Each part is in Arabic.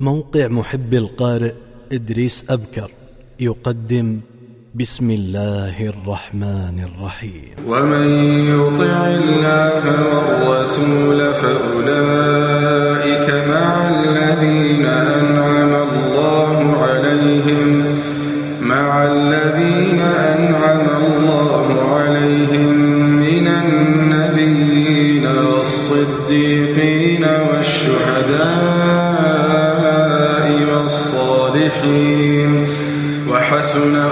موقع محب القارئ إدريس أبكر يقدم بسم الله الرحمن الرحيم. ومن يطع الله والرسول فأولئك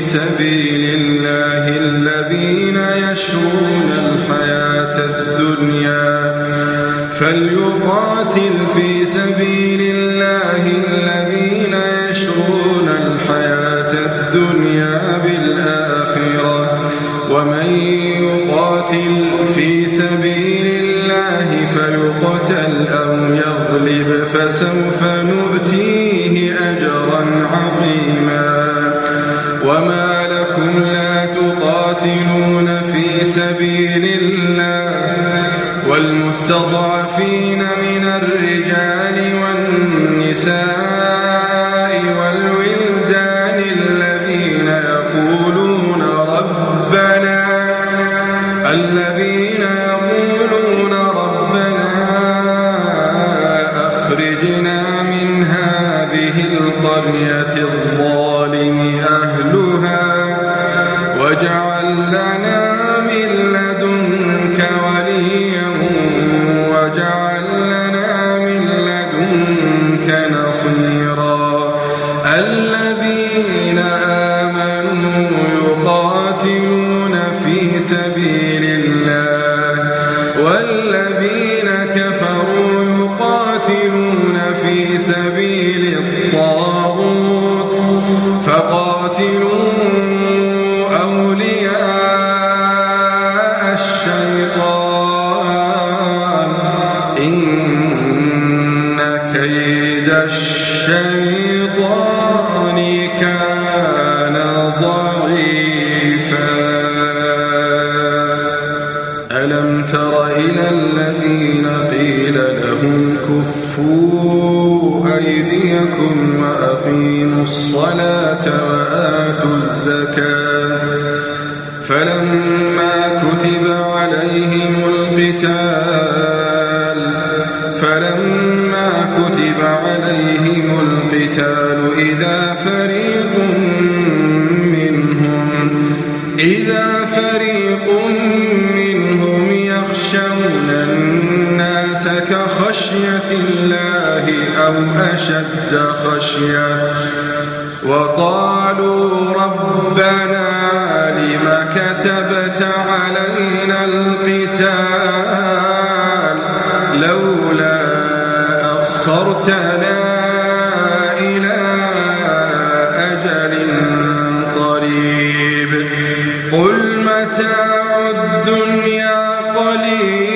سبيل الله الذين يشرون الحياة الدنيا فليقاتل في سبيل الله الذين يشرون الحياة الدنيا بالآخرة ومن يقاتل في سبيل الله فيقتل أو يغلب فسوف نؤتيه والولدان الذين يقولون ربنا الذين يقولون ربنا أخرجنا من هذه القرية. سبيل الله والذين كفروا يقاتلون في سبيل الطاغوت فقاتلوا أولياء الشيطان. إن كيد الشيطان كان الذين قيل لهم كفوا أيديكم وأقيموا الصلاة وآتوا الزكاة فلما كتب عليهم القتال فلما كتب عليهم القتال إذا فريق منهم إذا فريق منهم كخشية الله أو أشد خشية وقالوا ربنا لم كتبت علينا القتال لولا أخرتنا إلى أجل قريب قل متاع الدنيا قليل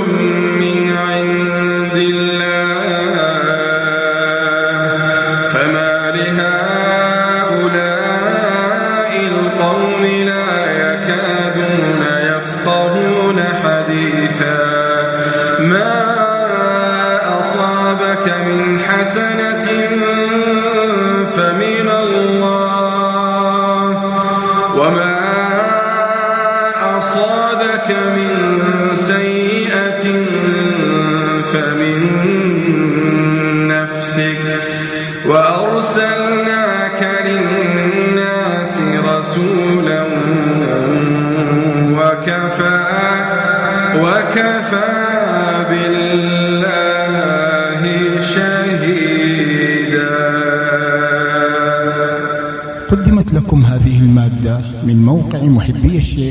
ما أصابك من حسنة فمن الله وما أصابك من سيئة فمن نفسك وأرسلناك للناس رسولا من موقع محبي الشيخ.